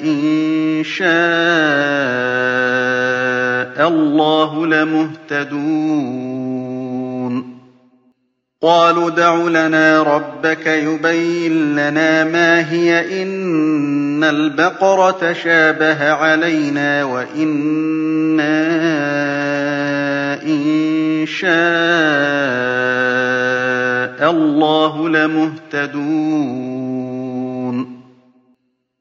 إِن شَاءَ اللَّهُ لَمُهْتَدُونَ قَالُوا ادْعُ لَنَا رَبَّكَ يُبَيِّن لَّنَا مَا هِيَ إِنَّ الْبَقَرَ تَشَابَهَ عَلَيْنَا وَإِنَّا إِن شَاءَ اللَّهُ لَمُهْتَدُونَ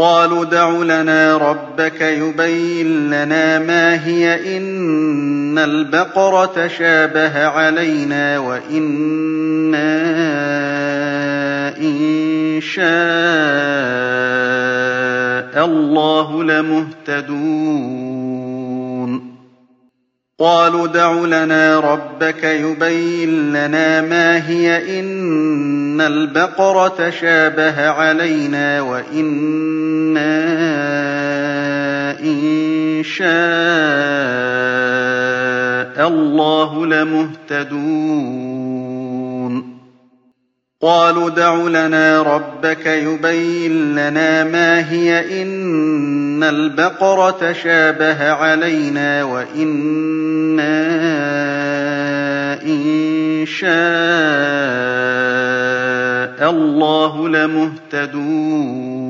قَالُوا ادْعُ لَنَا رَبَّكَ يُبَيِّن لَّنَا مَا هِيَ إِنَّ الْبَقَرَ تَشَابَهَ عَلَيْنَا وَإِنَّا إِن شَاءَ اللَّهُ لَمُهْتَدُونَ. قَالُوا ادْعُ لَنَا رَبَّكَ يُبَيِّن لَّنَا مَا هِيَ إِنَّ الْبَقَرَ تَشَابَهَ عَلَيْنَا وَإِنَّا إِن شَاءَ اللَّهُ لَمُهْتَدُونَ قَالُوا ادْعُ لَنَا رَبَّكَ يُبَيِّن لَّنَا مَا هِيَ إِنَّ الْبَقَرَ تَشَابَهَ عَلَيْنَا وَإِنَّا إِن شَاءَ اللَّهُ لَمُهْتَدُونَ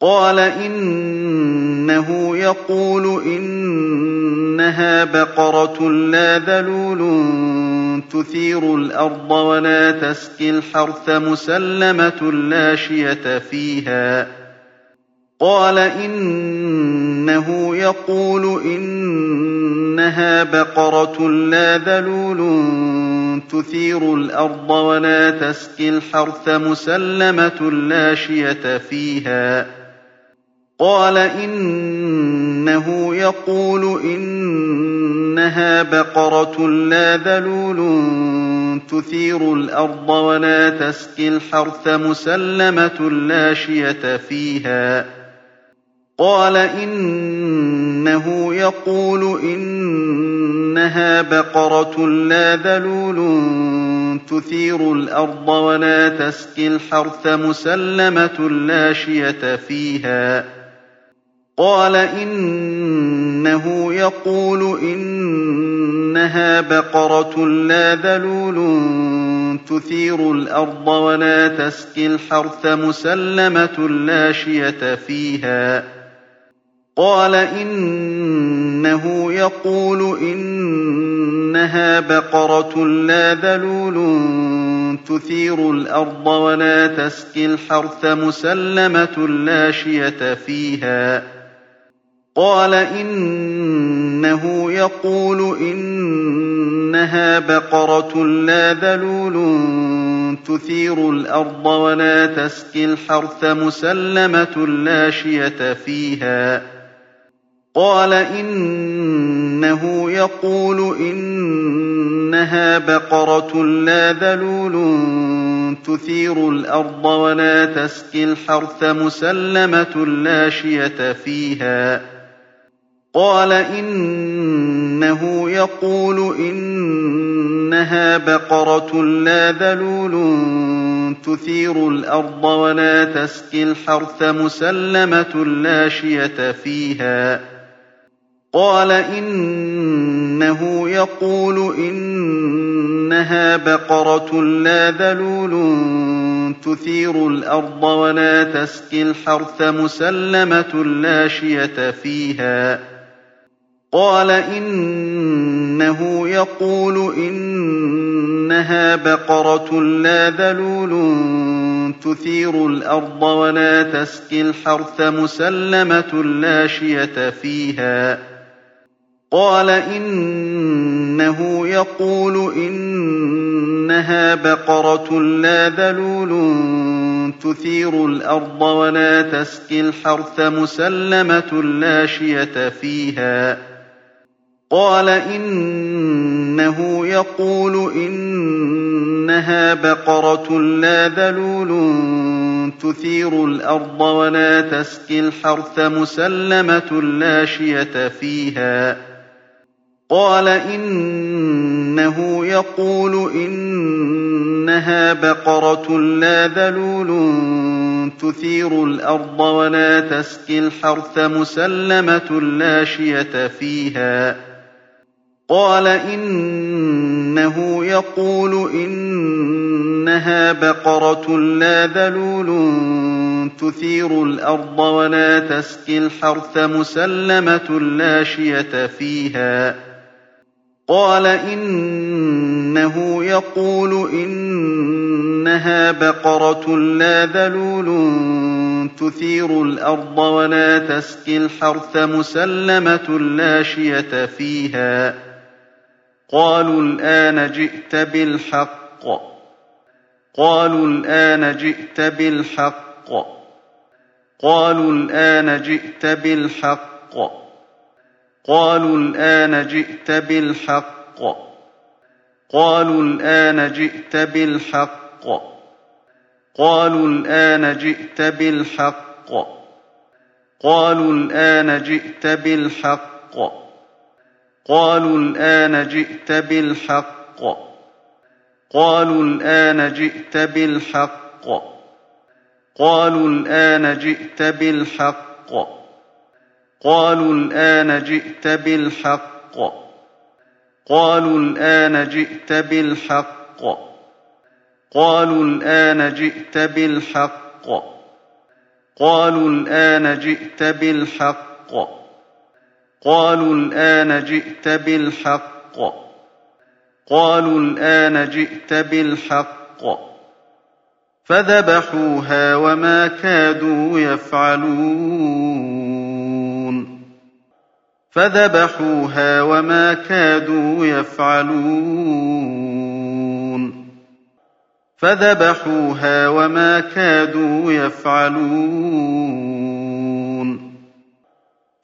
قال إنه يقول إنها بقرة لا ذلول تثير الأرض ولا تسقي الحرث مسلمة لا شية فيها. قال إنه يقول إنها بقرة لا ذلول تثير الأرض ولا تسقي الحرث مسلمة لا شية فيها. قال إنه يقول إنها بقرة لا ذلول تثير الأرض ولا تسقي الحرث مسلمة لا شية فيها. قال إنه يقول إنها بقرة لا ذلول تثير الأرض ولا تسقي الحرث مسلمة لا شية فيها. قال إنه يقول إنها بقرة لا ذلول تثير الأرض ولا تسقي الحرث مسلمة لا شية فيها. قال إنه يقول إنها بقرة لا ذلول تثير الأرض ولا تسقي الحرث مسلمة لا شية فيها. قال إنه يقول إنها بقرة لا ذلول تثير الأرض ولا تسقي الحرث مسلمة لا شية فيها. قال إنه يقول إنها بقرة لا ذلول تثير الأرض ولا تسقي الحرث مسلمة لا شية فيها. قال إنه يقول إنها بقرة لا ذلول تثير الأرض ولا تسقي الحرث مسلمة لا شية فيها. قال إنه يقول إنها بقرة لا ذلول تثير الأرض ولا تسقي الحرث مسلمة لا شية فيها. قال إنه يقول إنها بقرة لا ذلول تثير الأرض ولا تسقي الحرث مسلمة لا شية فيها. قال إنه يقول إنها بقرة لا ذلول تثير الأرض ولا تسقي الحرث مسلمة لا شية فيها. قال إنه يقول إنها بقرة لا ذلول تثير الأرض ولا تسقي الحرث مسلمة لا شية فيها. قال إنه يقول إنها بقرة لا ذلول تثير الأرض ولا تسقي الحرث مسلمة لا شية فيها. قال إنه يقول إنها بقرة لا ذلول تثير الأرض ولا تسقي الحرث مسلمة لا شية فيها. قال إنه يقول إنها بقرة لا ذلول تثير الأرض ولا تسقي الحرث مسلمة لا شية فيها. قالوا الآن جئت بالحق. قالوا الآن جئت بالحق. قالوا الآن جئت بالحق. قالوا الآن جئت بالحق. قالوا الآن جئت بالحق. قالوا الآن جئت بالحق. قالوا الآن جئت بالحق. قالوا الآن جئت بالحق. قالوا الآن جئت بالحق. قالوا الآن جئت بالحق. قالوا الآن جئت بالحق. قالوا الآن جئت بالحق. قالوا الآن جئت بالحق. قالوا الآن جئت بالحق. قالوا الآن جئت بالحق. قالوا الآن جئت بالحق. فذبحوها وما كادوا يفعلون. فذبحوها وما كادوا يفعلون. فذبحوها وما كادوا يفعلون.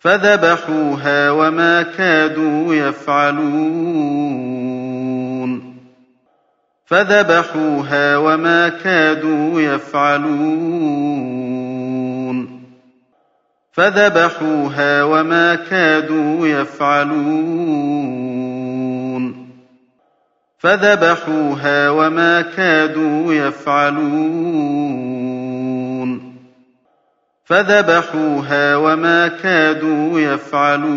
فذبحوها وما كادوا يفعلون. فذبحوها وما كادوا يفعلون. فذبحوها وما كادوا يفعلون. فذبحوها وما كادوا يفعلون. فذبحوها وما كادوا يفعلون.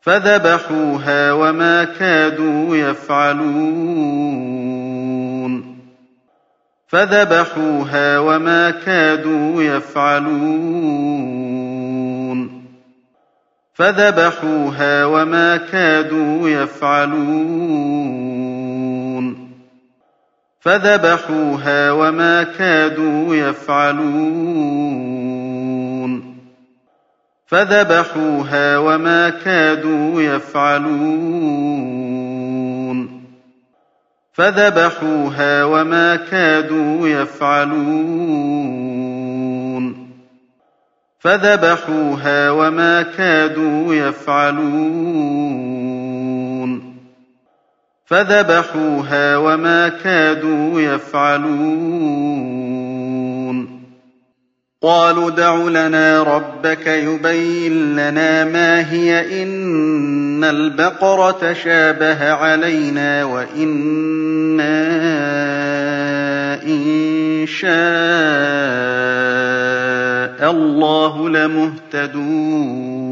فذبحوها وما كادوا يفعلون. فذبحوها وما كادوا يفعلون. فذبحوها وما كادوا يفعلون. فذبحوها وما كادوا يفعلون. فذبحوها وما كادوا يفعلون. فذبحوها وما كادوا يفعلون. فذبحوها وما كادوا يفعلون. فذبحوها وما كادوا يفعلون. قالوا ادْعُ لنا ربك يبين لنا ما هي. إن البقرة شابه علينا وإنا إن شاء الله لمهتدون.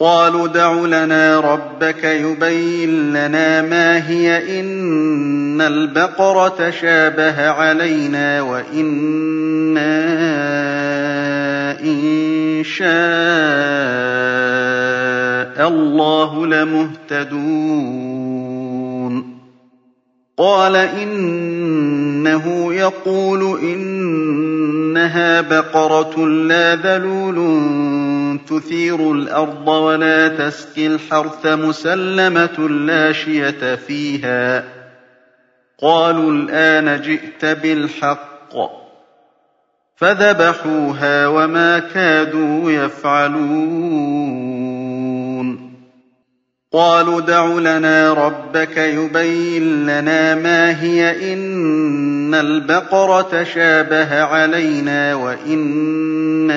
قالوا ادْعُ لنا ربك يبين لنا ما هي إن البقرة شابه علينا وإنا إن شاء الله لمهتدون. قال إنه يقول إنها بقرة لا ذلول تثير الأرض ولا تسقي الحرث مسلمة لا شية فيها. قالوا الآن جئت بالحق. فذبحوها وما كادوا يفعلون. قالوا ادْعُ لنا ربك يبين لنا ما هي. إن البقرة شابه علينا وإنا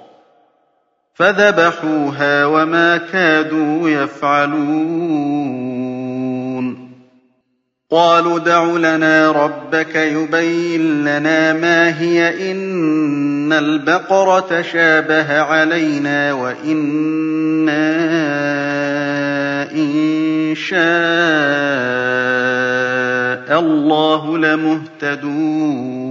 فذبحوها وما كادوا يفعلون. قالوا ادْعُ لنا ربك يبين لنا ما هي. إن إِنَّ الْبَقَرَ تَشَابَهَ عَلَيْنَا وَإِنَّا إِن شَاءَ اللَّهُ لَمُهْتَدُونَ.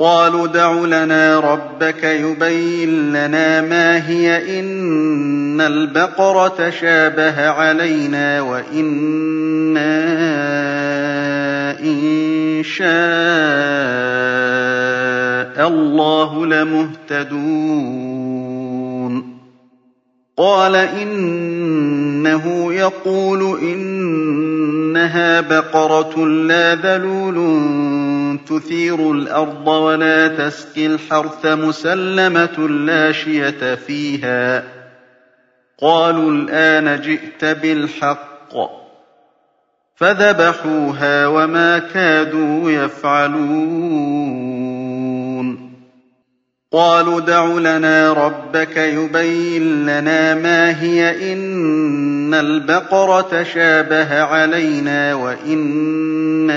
قَالُوا ادْعُ لَنَا رَبَّكَ يُبَيِّن لَّنَا مَا هِيَ إِنَّ الْبَقَرَ تَشَابَهَ عَلَيْنَا وَإِنَّا إِن شَاءَ اللَّهُ لَمُهْتَدُونَ. قَالَ إِنَّهُ يَقُولُ إِنَّهَا بَقَرَةٌ لَّا ذَلُولٌ تُثِيرُ الْأَرْضَ وَلَا تَسْقِي الْحَرْثَ مُسَلَّمَةٌ لَّا شِيَةَ فِيهَا ۚ. قَالُوا الْآنَ جِئْتَ بِالْحَقِّ. فَذَبَحُوهَا وَمَا كَادُوا يَفْعَلُونَ. قَالُوا ادْعُ لَنَا رَبَّكَ يُبَيِّن لَّنَا مَا هِيَ. إِنَّ الْبَقَرَ تَشَابَهَ عَلَيْنَا وَإِنَّا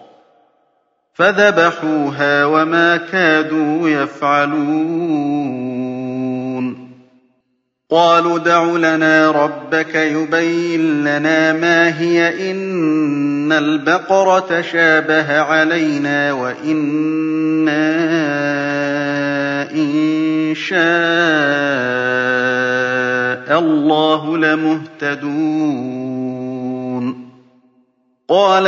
فَذَبَحُوهَا وَمَا كَادُوا يَفْعَلُونَ. قَالُوا ادْعُ لَنَا رَبَّكَ يُبَيِّن لَّنَا مَا هِيَ. إِنَّ الْبَقَرَ تَشَابَهَ عَلَيْنَا وَإِنَّا إِن شَاءَ اللَّهُ لَمُهْتَدُونَ. قَالَ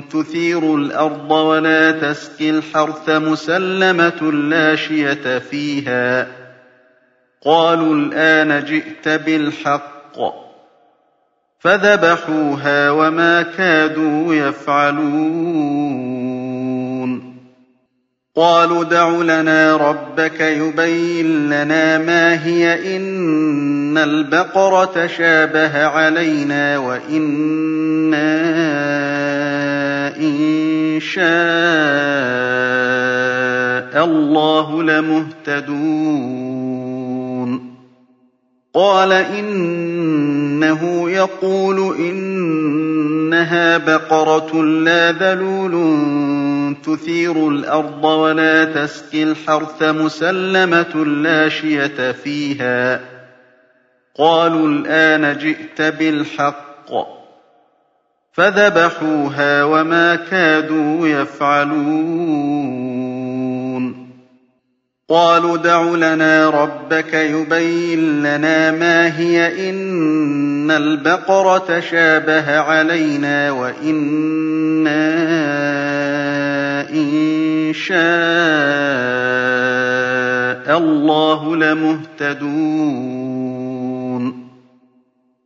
تُثِيرُ الْأَرْضَ وَلَا تَسْقِي الْحَرْثَ مُسَلَّمَةٌ لَّا شِيَةَ فِيهَا ۚ. قَالُوا الْآنَ جِئْتَ بِالْحَقِّ ۚ. فَذَبَحُوهَا وَمَا كَادُوا يَفْعَلُونَ. قَالُوا ادْعُ لَنَا رَبَّكَ يُبَيِّن لَّنَا مَا هِيَ. إِنَّ الْبَقَرَ تَشَابَهَ عَلَيْنَا وَإِنَّا إِن شَاءَ اللَّهُ لَمُهْتَدُونَ قَالَ إِنَّهُ يَقُولُ إِنَّهَا بَقَرَةٌ لَّا ذَلُولٌ تُثِيرُ الْأَرْضَ وَلَا تَسْقِي الْحَرْثَ مُسَلَّمَةٌ لَّا شِيَةَ فِيهَا ۚ قَالُوا الْآنَ جِئْتَ بِالْحَقِّ ۚ فَذَبَحُوهَا وَمَا كَادُوا يَفْعَلُونَ. قَالُوا ادْعُ لَنَا رَبَّكَ يُبَيِّن لَّنَا مَا هِيَ. إِنَّ الْبَقَرَ تَشَابَهَ عَلَيْنَا وَإِنَّا إِن شَاءَ اللَّهُ لَمُهْتَدُونَ.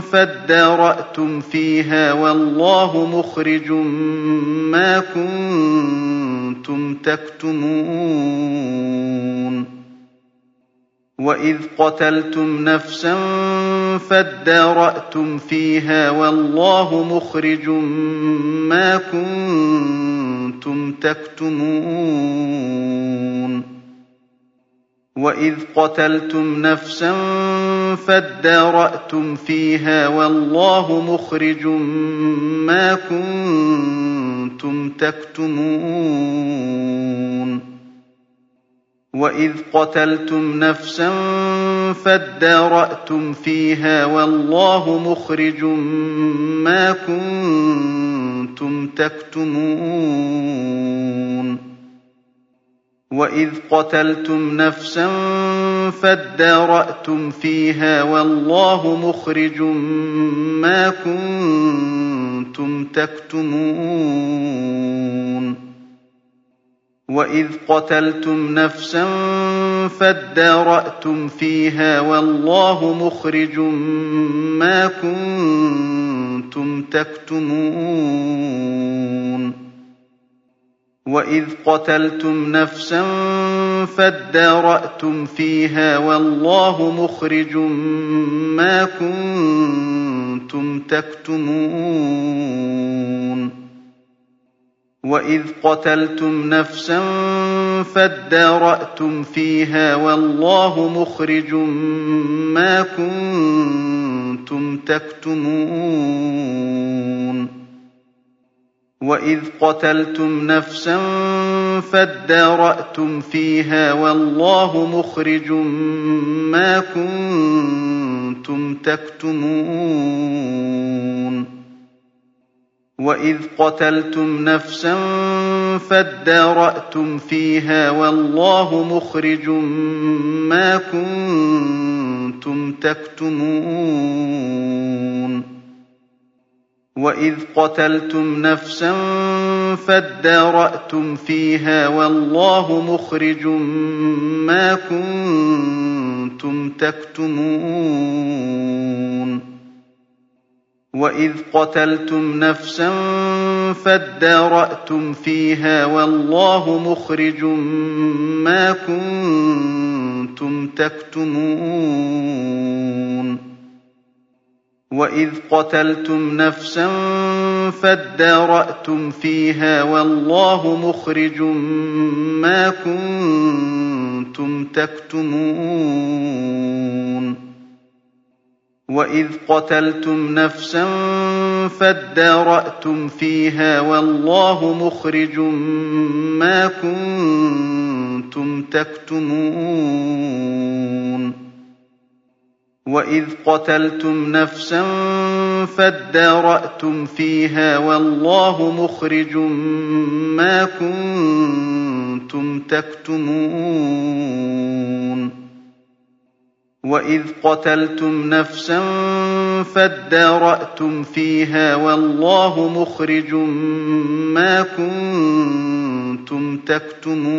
فَادَّارَأْتُمْ فِيهَا وَاللَّهُ مُخْرِجٌ مَّا كُنتُمْ تَكْتُمُونَ. وَإِذْ قَتَلْتُمْ نَفْسًا فَادَّارَأْتُمْ فِيهَا وَاللَّهُ مُخْرِجٌ مَّا كُنتُمْ تَكْتُمُونَ. وَإِذْ قَتَلْتُمْ نَفْسًا فَادَّارَأْتُمْ فِيهَا وَاللَّهُ مُخْرِجٌ مَّا كُنتُمْ تَكْتُمُونَ وَإِذْ قَتَلْتُمْ نَفْسًا فَادَّارَأْتُمْ فِيهَا وَاللَّهُ مُخْرِجٌ مَّا كُنتُمْ تَكْتُمُونَ وَإِذْ قَتَلْتُمْ نَفْسًا فَادَّارَأْتُمْ فِيهَا وَاللَّهُ مُخْرِجٌ مَّا كُنتُمْ تَكْتُمُونَ وَإِذْ قَتَلْتُمْ نَفْسًا فَادَّارَأْتُمْ فِيهَا وَاللَّهُ مُخْرِجٌ مَّا كُنتُمْ تَكْتُمُونَ وَإِذْ قَتَلْتُمْ نَفْسًا فَادَّارَأْتُمْ فِيهَا وَاللَّهُ مُخْرِجٌ مَّا كُنتُمْ تَكْتُمُونَ وَإِذْ قَتَلْتُمْ نَفْسًا فَادَّارَأْتُمْ فِيهَا وَاللَّهُ مُخْرِجٌ مَّا كُنتُمْ تَكْتُمُونَ وَإِذْ قَتَلْتُمْ نَفْسًا فَادَّارَأْتُمْ فِيهَا وَاللَّهُ مُخْرِجٌ مَّا كُنتُمْ تَكْتُمُونَ وَإِذْ قَتَلْتُمْ نَفْسًا فَادَّارَأْتُمْ فِيهَا وَاللَّهُ مُخْرِجٌ مَّا كُنتُمْ تَكْتُمُونَ وَإِذْ قَتَلْتُمْ نَفْسًا فَادَّارَأْتُمْ فِيهَا وَاللَّهُ مُخْرِجٌ مَّا كُنتُمْ تَكْتُمُونَ وَإِذْ قَتَلْتُمْ نَفْسًا فَادَّارَأْتُمْ فِيهَا وَاللَّهُ مُخْرِجٌ مَّا كُنتُمْ تَكْتُمُونَ وَإِذْ قَتَلْتُمْ نَفْسًا فَادَّارَأْتُمْ فِيهَا وَاللَّهُ مُخْرِجٌ مَّا كُنتُمْ تَكْتُمُونَ وَإِذْ قَتَلْتُمْ نَفْسًا فَادَّارَأْتُمْ فِيهَا وَاللَّهُ مُخْرِجٌ مَّا كُنتُمْ تَكْتُمُونَ وَإِذْ قَتَلْتُمْ نَفْسًا فَادَّارَأْتُمْ فِيهَا وَاللَّهُ مُخْرِجٌ مَّا كُنتُمْ تَكْتُمُونَ وَإِذْ قَتَلْتُمْ نَفْسًا فَادَّارَأْتُمْ فِيهَا وَاللَّهُ مُخْرِجٌ مَّا كُنتُمْ تَكْتُمُونَ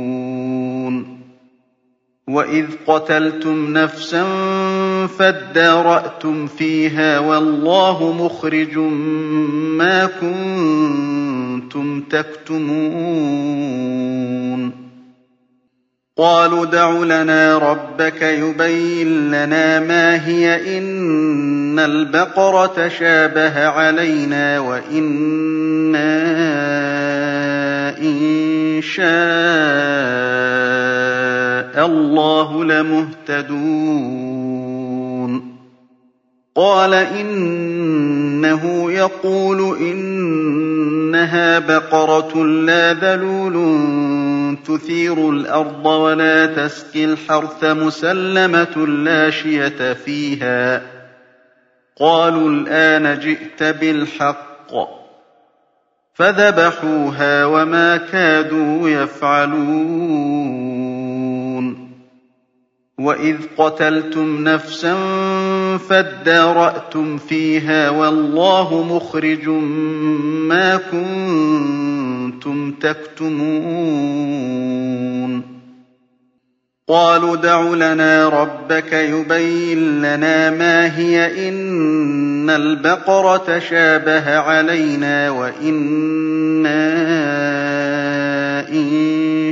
وإذ قتلتم نفسا فادارأتم فيها والله مخرج ما كنتم تكتمون قالوا ادْعُ لنا ربك يبين لنا ما هي إن البقرة تشابه علينا وإنا إن شاء الله لمهتدون قال إنه يقول إنها بقرة لا ذلول تثير الأرض ولا تسقي الحرث مسلمة لا شية فيها قالوا الآن جئت بالحق فذبحوها وما كادوا يفعلون وإذ قتلتم نفسا فادارأتم فيها والله مخرج ما كنتم تكتمون قالوا ادْعُ لنا ربك يبين لنا ما هي إن البقرة تشابه علينا وإنا إن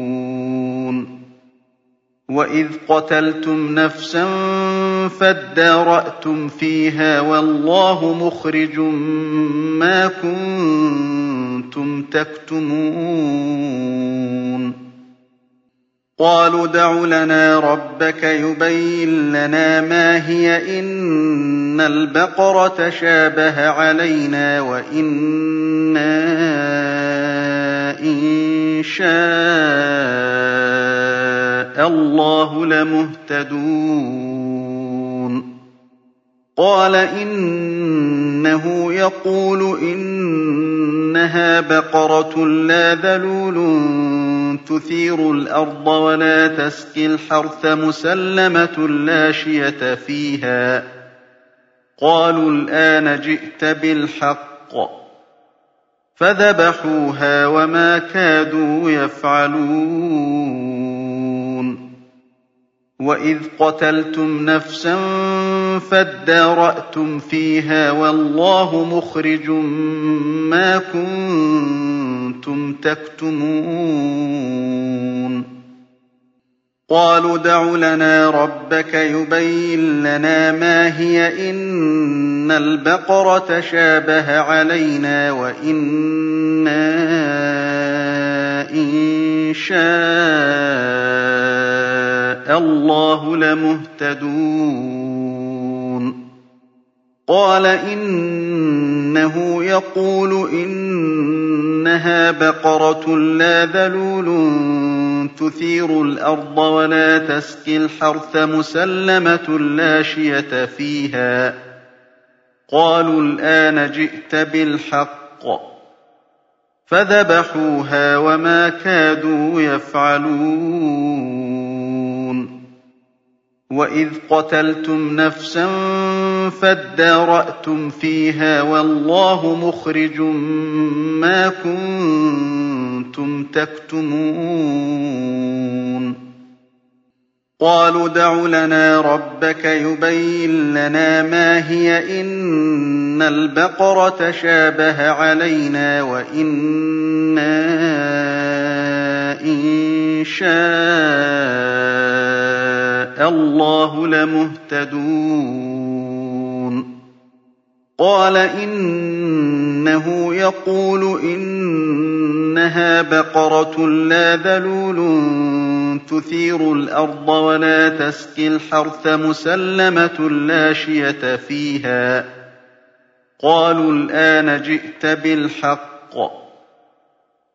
وإذ قتلتم نفسا فادارأتم فيها والله مخرج ما كنتم تكتمون قالوا ادْعُ لنا ربك يبين لنا ما هي إن البقرة تشابه علينا وإنا إن شاء الله لمهتدون. قال إنه يقول إنها بقرة لا ذلول تثير الأرض ولا تسقي الحرث مسلمة لا شية فيها. قالوا الآن جئت بالحق. فذبحوها وما كادوا يفعلون. وإذ قتلتم نفسا فادارأتم فيها والله مخرج ما كنتم تكتمون قالوا ادْعُ لنا ربك يبين لنا ما هي إن البقرة تشابه علينا وإنا إن شاء الله لمهتدون. قال إنه يقول إنها بقرة لا ذلول تثير الأرض ولا تسقي الحرث مسلمة لا شية فيها. قالوا الآن جئت بالحق. فذبحوها وما كادوا يفعلون. وإذ قتلتم نفسا فادارأتم فيها والله مخرج ما كنتم تكتمون قالوا ادْعُ لنا ربك يبين لنا ما هي إن البقرة شابه علينا وإنا إن شاء الله لمهتدون. قال إنه يقول إنها بقرة لا ذلول تثير الأرض ولا تسقي الحرث مسلمة لا شية فيها. قالوا الآن جئت بالحق.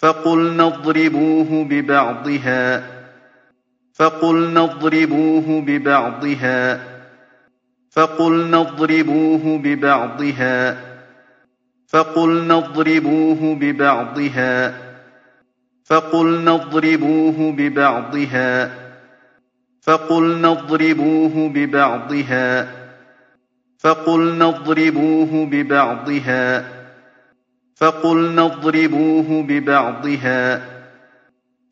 فقلنا اضربوه ببعضها. فقلنا اضربوه ببعضها. فقلنا اضربوه ببعضها. فقلنا اضربوه ببعضها. فقلنا اضربوه ببعضها. فقلنا اضربوه ببعضها. فقلنا اضربوه ببعضها. فقلنا اضربوه ببعضها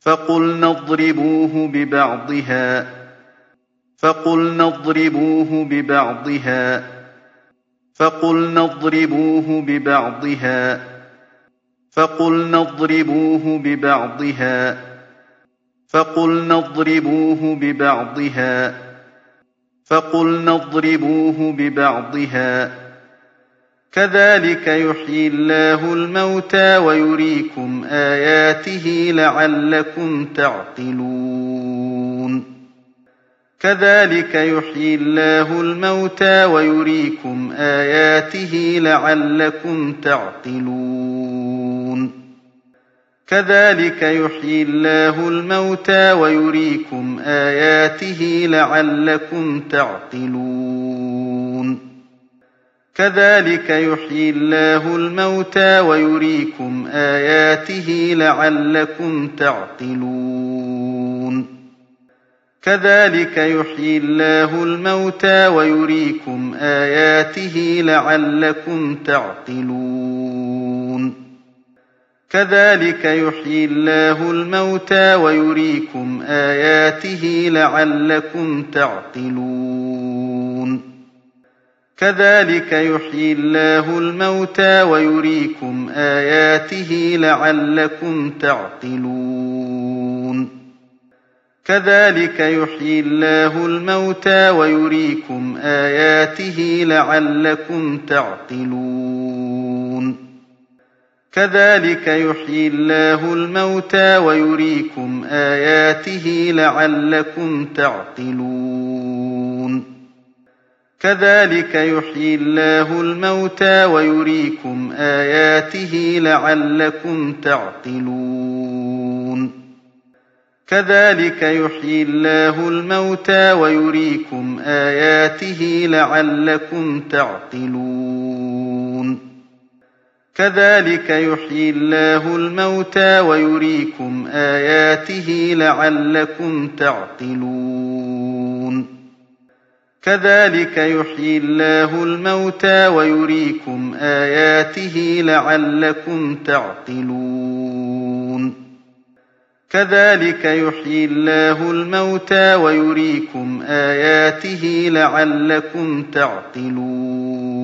فقلنا اضربوه ببعضها فقلنا اضربوه ببعضها فقلنا اضربوه ببعضها فقلنا اضربوه ببعضها فقلنا اضربوه ببعضها فقلنا اضربوه ببعضها كذلك يحيي الله الموتى ويريكم آياته لعلكم تعقلون. كذلك يحيي الله الموتى ويريكم آياته لعلكم تعقلون. كذلك يحيي الله الموتى ويريكم آياته لعلكم تعقلون. كذلك يحيي الله الموتى ويريكم آياته لعلكم تعقلون. كذلك يحيي الله الموتى ويريكم آياته لعلكم تعقلون. كذلك يحيي الله الموتى ويريكم آياته لعلكم تعقلون. كذلك يحيي الله الموتى ويريكم آياته لعلكم تعقلون. كذلك يحيي الله الموتى ويريكم آياته لعلكم تعقلون. كذلك يحيي الله الموتى ويريكم آياته لعلكم تعقلون. كذلك يحيي الله الموتى ويريكم آياته لعلكم تعقلون. كذلك يحيي الله الموتى ويريكم آياته لعلكم تعقلون. كذلك يحيي الله الموتى ويريكم آياته لعلكم تعقلون. كذلك يحيي الله الموتى ويريكم آياته لعلكم تعقلون. كذلك يحيي الله الموتى ويريكم آياته لعلكم تعقلون.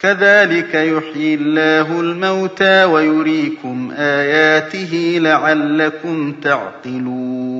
كذلك يحيي الله الموتى ويريكم آياته لعلكم تعقلون.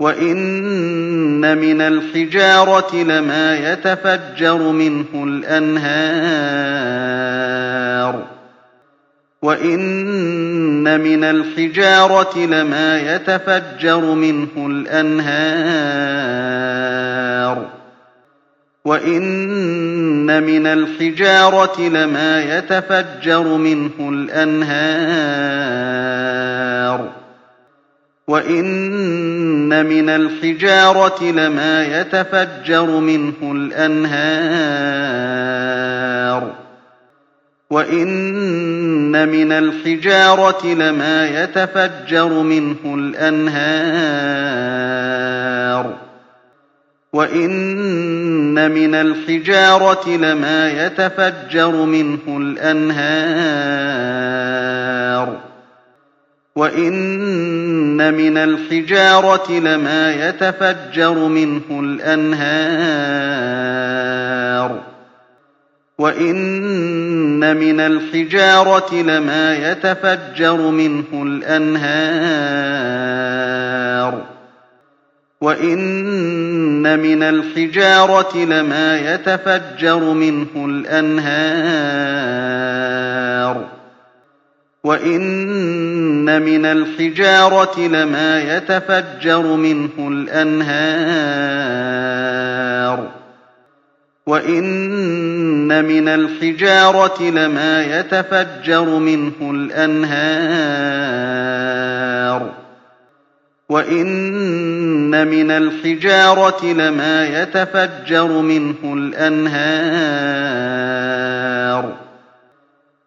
وَإِنَّ مِنَ الْحِجَارَةِ لَمَا يَتَفَجَّرُ مِنْهُ الْأَنْهَارُ وَإِنَّ مِنَ الْحِجَارَةِ لَمَا يَتَفَجَّرُ مِنْهُ الْأَنْهَارُ وَإِنَّ مِنَ الْحِجَارَةِ لَمَا يَتَفَجَّرُ مِنْهُ الْأَنْهَارُ وَإِنَّ مِنَ الْحِجَارَةِ لَمَا يَتَفَجَّرُ مِنْهُ الْأَنْهَارُ وَإِنَّ مِنَ الْحِجَارَةِ لَمَا يَتَفَجَّرُ مِنْهُ الْأَنْهَارُ وَإِنَّ مِنَ الْحِجَارَةِ لَمَا يَتَفَجَّرُ مِنْهُ الْأَنْهَارُ وَإِنَّ مِنَ الْحِجَارَةِ لَمَا يَتَفَجَّرُ مِنْهُ الْأَنْهَارُ وَإِنَّ مِنَ الْحِجَارَةِ لَمَا يَتَفَجَّرُ مِنْهُ الْأَنْهَارُ وَإِنَّ مِنَ الْحِجَارَةِ لَمَا يَتَفَجَّرُ مِنْهُ الْأَنْهَارُ وَإِنَّ مِنَ الْحِجَارَةِ لَمَا يَتَفَجَّرُ مِنْهُ الْأَنْهَارُ وَإِنَّ مِنَ الْحِجَارَةِ لَمَا يَتَفَجَّرُ مِنْهُ الْأَنْهَارُ وَإِنَّ مِنَ الْحِجَارَةِ لَمَا يَتَفَجَّرُ مِنْهُ الْأَنْهَارُ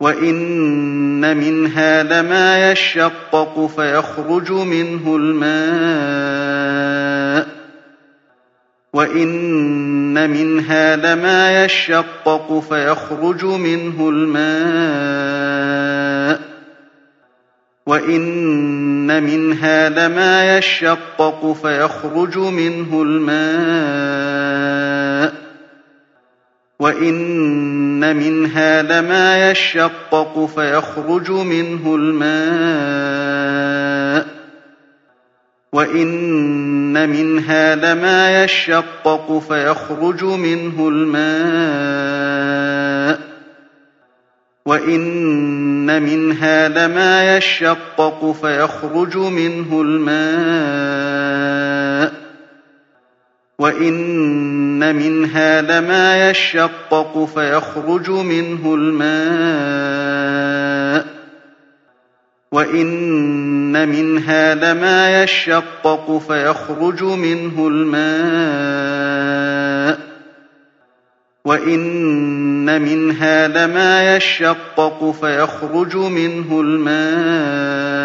وَإِنَّ مِنْهَا لَمَا يَشَّقَّقُ فَيَخْرُجُ مِنْهُ الْمَاءُ وَإِنَّ مِنْهَا لَمَا يَشَّقَّقُ فَيَخْرُجُ مِنْهُ الْمَاءُ وَإِنَّ مِنْهَا لَمَا يَشَّقَّقُ فَيَخْرُجُ مِنْهُ الْمَاءُ وَإِنَّ مِنْهَا لَمَا يَشَّقَّقُ فَيَخْرُجُ مِنْهُ الْمَاءُ وَإِنَّ مِنْهَا لَمَا يَشَّقَّقُ فَيَخْرُجُ مِنْهُ الْمَاءُ وَإِنَّ مِنْهَا لَمَا يَشَّقَّقُ فَيَخْرُجُ مِنْهُ الْمَاءُ وَإِنَّ مِنْهَا لَمَا يَشَّقَّقُ فَيَخْرُجُ مِنْهُ الْمَاءُ وَإِنَّ مِنْهَا لَمَا يَشَّقَّقُ فَيَخْرُجُ مِنْهُ الْمَاءُ وَإِنَّ مِنْهَا لَمَا يَشَّقَّقُ فَيَخْرُجُ مِنْهُ الْمَاءُ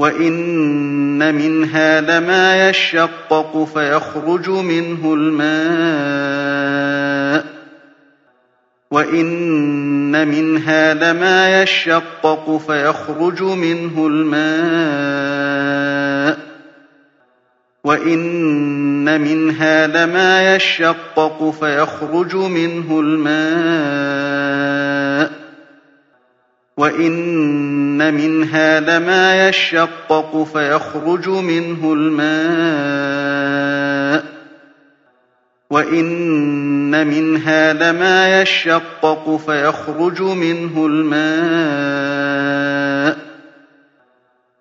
وَإِنَّ مِنْهَا لَمَا يَشَّقَّقُ فَيَخْرُجُ مِنْهُ الْمَاءُ وَإِنَّ مِنْهَا لَمَا يَشَّقَّقُ فَيَخْرُجُ مِنْهُ الْمَاءُ وَإِنَّ مِنْهَا لَمَا يَشَّقَّقُ فَيَخْرُجُ مِنْهُ الْمَاءُ وَإِنَّ مِنْهَا لَمَا يَشَّقَّقُ فَيَخْرُجُ مِنْهُ الْمَاءُ وَإِنَّ مِنْهَا لَمَا يَشَّقَّقُ فَيَخْرُجُ مِنْهُ الْمَاءُ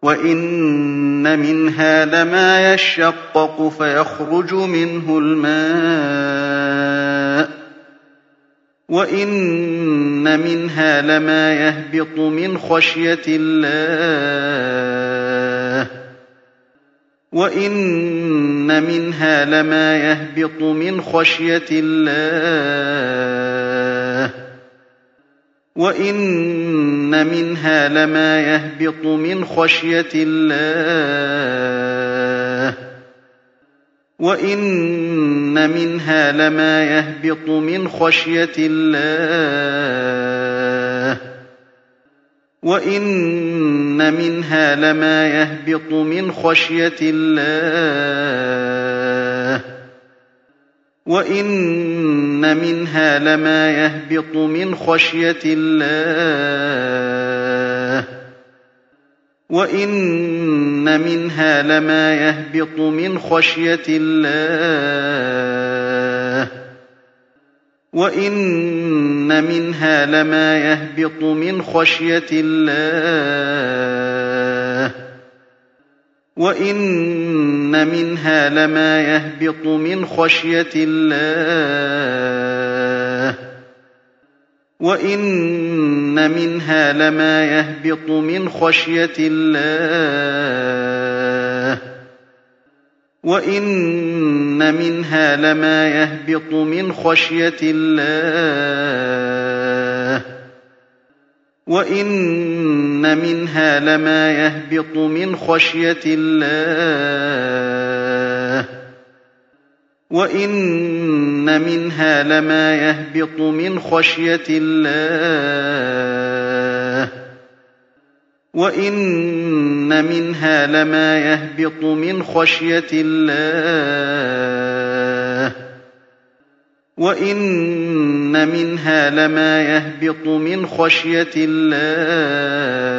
وَإِنَّ مِنْهَا لَمَا يَشَّقَّقُ فَيَخْرُجُ مِنْهُ الْمَاءُ وَإِنَّ مِنْهَا لَمَا يَهْبِطُ مِنْ خَشْيَةِ اللَّهِ وَإِنَّ مِنْهَا لَمَا يَهْبِطُ مِنْ خَشْيَةِ اللَّهِ وَإِنَّ مِنْهَا لَمَا يَهْبِطُ مِنْ خَشْيَةِ اللَّهِ وَإِنَّ مِنْهَا لَمَا يَهْبِطُ مِنْ خَشْيَةِ اللَّهِ وَإِنَّ مِنْهَا لَمَا يَهْبِطُ مِنْ خَشْيَةِ اللَّهِ وَإِنَّ مِنْهَا لَمَا يَهْبِطُ مِنْ خَشْيَةِ اللَّهِ وَإِنَّ مِنْهَا لَمَا يَهْبِطُ مِنْ خَشْيَةِ اللَّهِ وَإِنَّ مِنْهَا لَمَا يَهْبِطُ مِنْ خَشْيَةِ اللَّهِ وَإِنَّ مِنْهَا لَمَا يَهْبِطُ مِنْ خَشْيَةِ اللَّهِ وَإِنَّ مِنْهَا لَمَا يَهْبِطُ مِنْ خَشْيَةِ اللَّهِ وَإِنَّ مِنْهَا لَمَا يَهْبِطُ مِنْ خَشْيَةِ اللَّهِ وَإِنَّ مِنْهَا لَمَا يَهْبِطُ مِنْ خَشْيَةِ اللَّهِ وَإِنَّ مِنْهَا لَمَا يَهْبِطُ مِنْ خَشْيَةِ اللَّهِ وَإِنَّ مِنْهَا لَمَا يَهْبِطُ مِنْ خَشْيَةِ اللَّهِ وَإِنَّ مِنْهَا لَمَا يَهْبِطُ مِنْ خَشْيَةِ اللَّهِ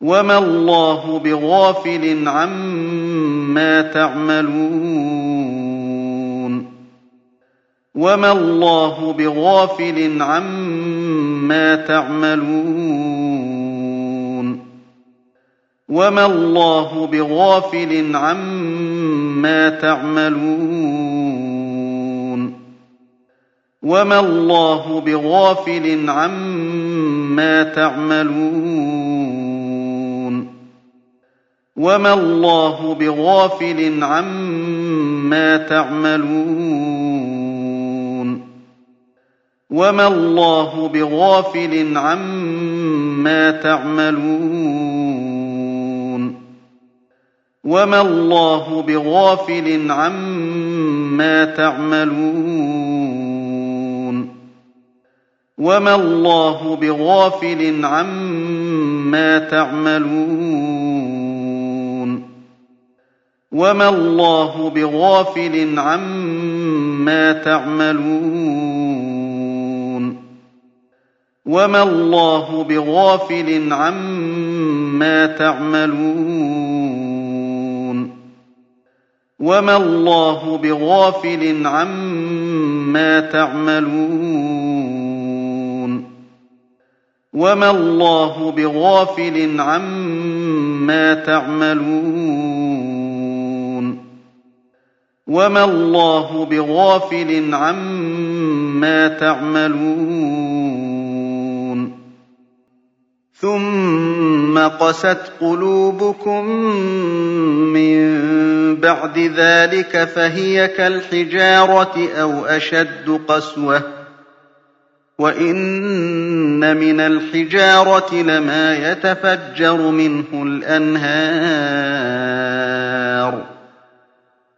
وَمَا اللَّهُ بِغَافِلٍ عَمَّا تَعْمَلُونَ وَمَا اللَّهُ بِغَافِلٍ عَمَّا تَعْمَلُونَ وَمَا اللَّهُ بِغَافِلٍ عَمَّا تَعْمَلُونَ وَمَا اللَّهُ بِغَافِلٍ عَمَّا تَعْمَلُونَ وَمَا اللَّهُ بِغَافِلٍ عَمَّا تَعْمَلُونَ وَمَا اللَّهُ بِغَافِلٍ عَمَّا تَعْمَلُونَ وَمَا اللَّهُ بِغَافِلٍ عَمَّا تَعْمَلُونَ وَمَا اللَّهُ بِغَافِلٍ عَمَّا تَعْمَلُونَ وَمَا اللَّهُ بِغَافِلٍ عَمَّا تَعْمَلُونَ وَمَا اللَّهُ بِغَافِلٍ عَمَّا تَعْمَلُونَ وَمَا اللَّهُ بِغَافِلٍ عَمَّا تَعْمَلُونَ وَمَا اللَّهُ بِغَافِلٍ عَمَّا تَعْمَلُونَ وَمَا اللَّهُ بِغَافِلٍ عَمَّا تَعْمَلُونَ ثُمَّ قَسَتْ قُلُوبُكُم مِّن بَعْدِ ذَٰلِكَ فَهِيَ كَالْحِجَارَةِ أَوْ أَشَدُّ قَسْوَةً ۚ وَإِنَّ مِنَ الْحِجَارَةِ لَمَا يَتَفَجَّرُ مِنْهُ الْأَنْهَارُ ۚ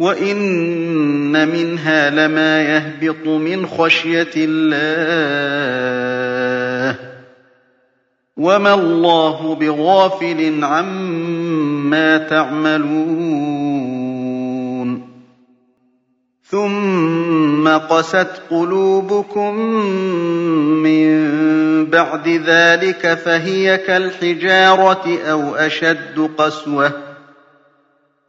وَإِنَّ مِنْهَا لَمَا يَهْبِطُ مِنْ خَشْيَةِ اللَّهِ ۗ وَمَا اللَّهُ بِغَافِلٍ عَمَّا تَعْمَلُونَ ثُمَّ قَسَتْ قُلُوبُكُم مِّن بَعْدِ ذَٰلِكَ فَهِيَ كَالْحِجَارَةِ أَوْ أَشَدُّ قَسْوَةً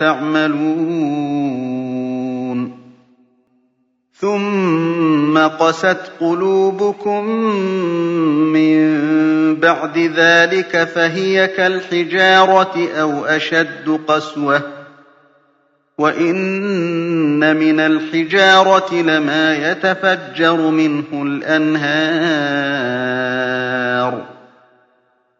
تَعْمَلُونَ ثُمَّ قَسَتْ قُلُوبُكُم مِّن بَعْدِ ذَٰلِكَ فَهِيَ كَالْحِجَارَةِ أَوْ أَشَدُّ قَسْوَةً وَإِنَّ مِنَ الْحِجَارَةِ لَمَا يَتَفَجَّرُ مِنْهُ الْأَنْهَارُ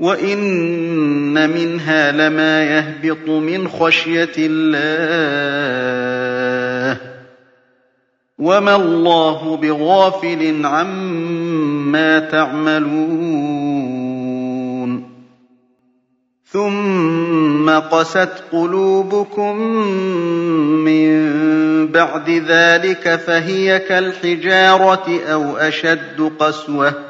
وَإِنَّ مِنْهَا لَمَا يَهْبِطُ مِنْ خَشْيَةِ اللَّهِ ۗ وَمَا اللَّهُ بِغَافِلٍ عَمَّا تَعْمَلُونَ ثُمَّ قَسَتْ قُلُوبُكُم مِّن بَعْدِ ذَٰلِكَ فَهِيَ كَالْحِجَارَةِ أَوْ أَشَدُّ قَسْوَةً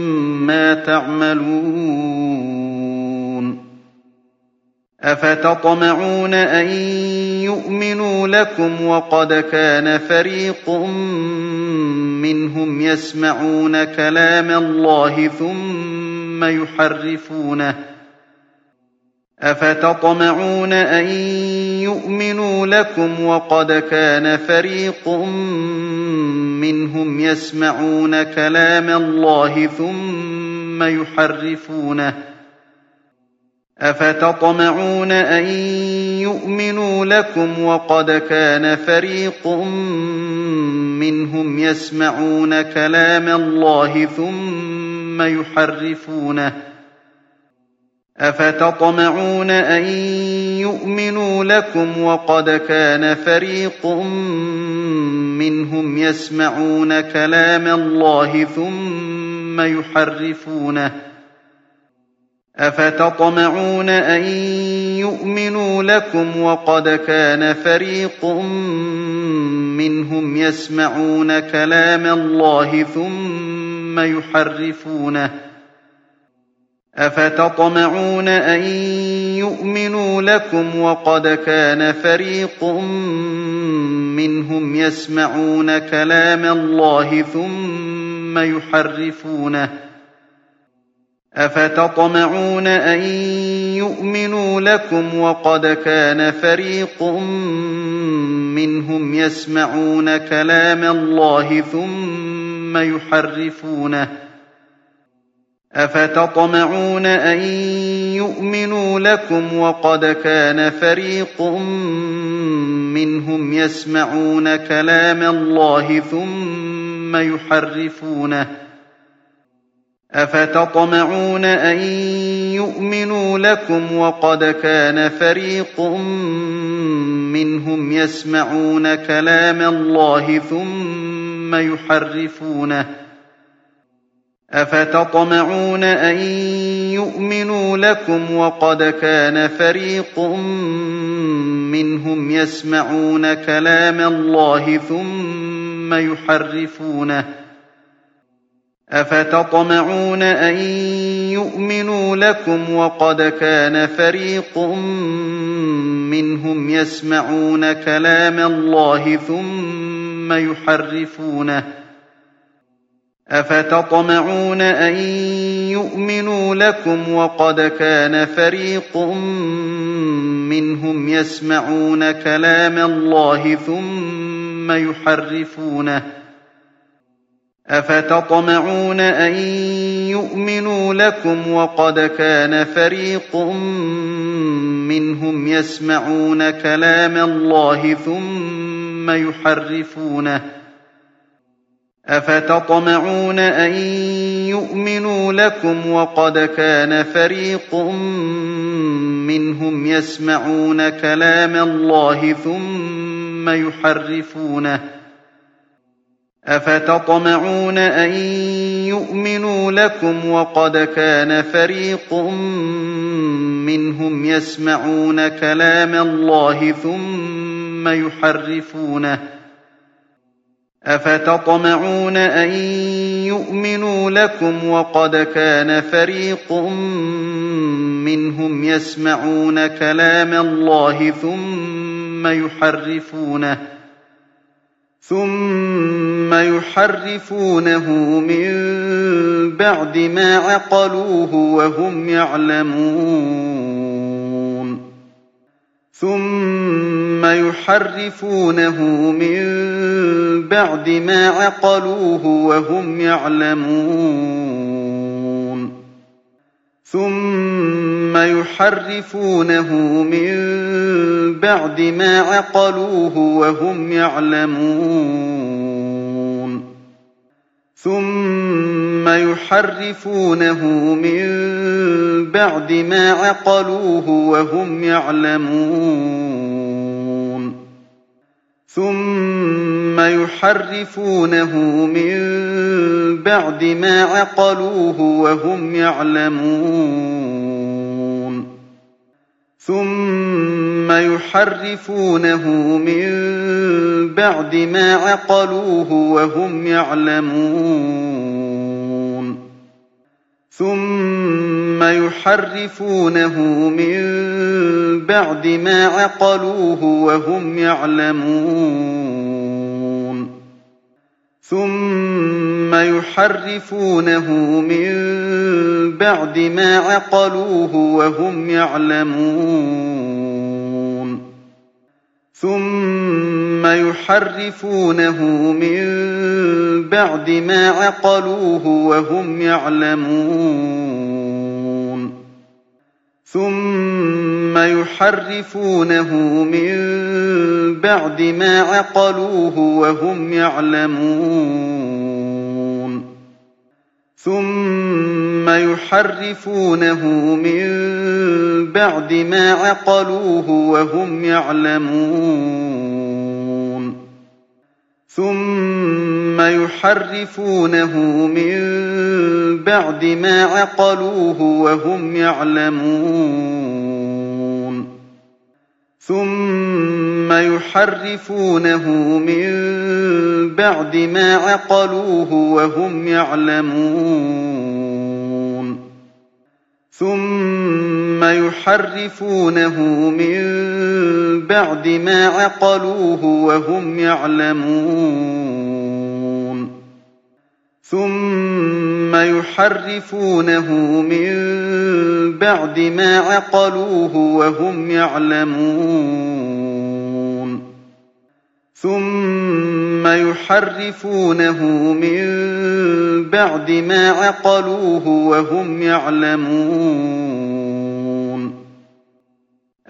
تَعْمَلُونَ أَفَتَطْمَعُونَ أَن يُؤْمِنُوا لَكُمْ وَقَدْ كَانَ فَرِيقٌ مِّنْهُمْ يَسْمَعُونَ كَلَامَ اللَّهِ ثُمَّ يُحَرِّفُونَهُ أَفَتَطْمَعُونَ أَن يُؤْمِنُوا لَكُمْ وَقَدْ كَانَ فَرِيقٌ مِّنْهُمْ يَسْمَعُونَ كَلَامَ اللَّهِ ثُمَّ يُحَرِّفُونَهُ. أَفَتَطْمَعُونَ أَن يؤمنوا لكم وقد كان فريق منهم يسمعون كلام الله ثم يحرفونه. أفتطمعون أن يؤمنوا لكم وقد كان فريق منهم يسمعون كلام الله ثم يحرفونه. أفتطمعون أن يؤمنوا لكم وقد كان فريق منهم يسمعون كلام الله ثم يحرفونه. أفتطمعون أن يؤمنوا لكم وقد كان فريق منهم يسمعون كلام الله ثم يحرفونه. أفتطمعون أن يؤمنوا لكم وقد كان فريق منهم يسمعون كلام الله ثم يحرفونه. أفتطمعون أن يؤمنوا لكم وقد كان فريق منهم يسمعون كلام الله ثم يحرفونه. أفتطمعون أن يؤمنوا لكم وقد كان فريق منهم يسمعون كلام الله ثم يحرفونه. أفتطمعون أن يؤمنوا لكم وقد كان فريق منهم يسمعون كلام الله ثم يحرفونه. أفتطمعون أن يؤمنوا لكم وقد كان فريق منهم يسمعون كلام الله ثم يحرفونه. أفتطمعون أن يؤمنوا لكم وقد كان فريق منهم يسمعون كلام الله ثم يحرفونه. أفتطمعون أن يؤمنوا لكم وقد كان فريق منهم يسمعون كلام الله ثم يحرفونه. أفتطمعون أن يؤمنوا لكم وقد كان فريق منهم يسمعون كلام الله ثم يحرفونه. أفتطمعون أن يؤمنوا لكم وقد كان فريق منهم يسمعون كلام الله ثم يحرفونه. أفتطمعون أن يؤمنوا لكم وقد كان فريق منهم يسمعون كلام الله ثم يحرفونه ثم يحرفونه من بعد ما عقلوه وهم يعلمون ثم يحرفونه من بعد ما عقلوه وهم يعلمون ثم يحرفونه من بعد ما عقلوه وهم يعلمون. ثم يحرفونه من بعد ما عقلوه وهم يعلمون. ثم يحرفونه من بعد ما عقلوه وهم يعلمون. ثم يحرفونه من بعد ما عقلوه وهم يعلمون ثم يحرفونه من بعد ما عقلوه وهم يعلمون ثم يحرفونه من بعد ما عقلوه وهم يعلمون. ثم يحرفونه من بعد ما عقلوه وهم يعلمون. ثم يحرفونه من بعد ما عقلوه وهم يعلمون. ثم يحرفونه من بعد ما عقلوه وهم يعلمون ثم يحرفونه من بعد ما عقلوه وهم يعلمون ثم يحرفونه من بعد ما عقلوه وهم يعلمون ثم يحرفونه من بعد ما عقلوه وهم يعلمون ثم يحرفونه من بعد ما عقلوه وهم يعلمون. ثم يحرفونه من بعد ما عقلوه وهم يعلمون.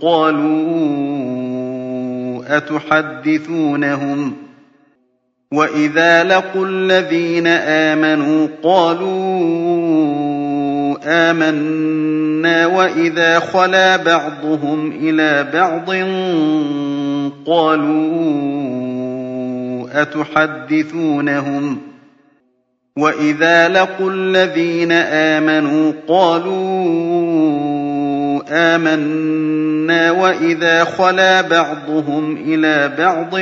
قَالُوا أَتُحَدِّثُونَهُمْ وَإِذَا لَقُوا الَّذِينَ آمَنُوا قَالُوا آمَنَّا وَإِذَا خَلَا بَعْضُهُمْ إِلَىٰ بَعْضٍ قَالُوا أَتُحَدِّثُونَهُمْ وَإِذَا لَقُوا الَّذِينَ آمَنُوا قَالُوا آمَنَّا وَإِذَا خَلَا بَعْضُهُمْ إِلَىٰ بَعْضٍ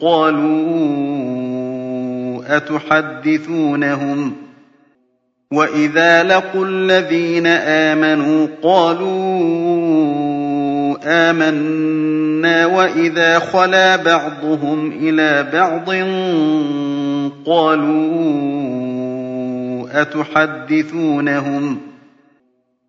قَالُوا أَتُحَدِّثُونَهُمْ وَإِذَا لَقُوا الَّذِينَ آمَنُوا قَالُوا آمَنَّا وَإِذَا خَلَا بَعْضُهُمْ إِلَىٰ بَعْضٍ قَالُوا أَتُحَدِّثُونَهُمْ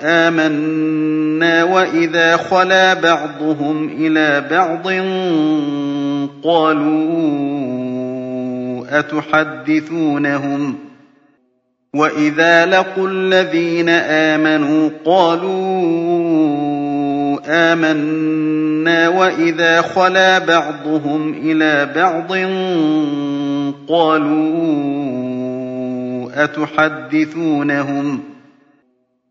آمَنَّا وَإِذَا خَلَا بَعْضُهُمْ إِلَىٰ بَعْضٍ قَالُوا أَتُحَدِّثُونَهُمْ وَإِذَا لَقُوا الَّذِينَ آمَنُوا قَالُوا آمَنَّا وَإِذَا خَلَا بَعْضُهُمْ إِلَىٰ بَعْضٍ قَالُوا أَتُحَدِّثُونَهُمْ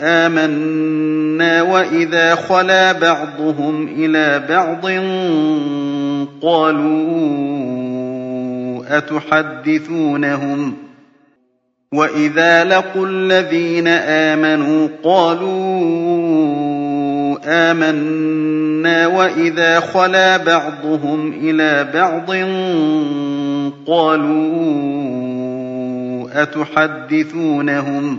آمَنَّا وَإِذَا خَلَا بَعْضُهُمْ إِلَىٰ بَعْضٍ قَالُوا أَتُحَدِّثُونَهُمْ وَإِذَا لَقُوا الَّذِينَ آمَنُوا قَالُوا آمَنَّا وَإِذَا خَلَا بَعْضُهُمْ إِلَىٰ بَعْضٍ قَالُوا أَتُحَدِّثُونَهُمْ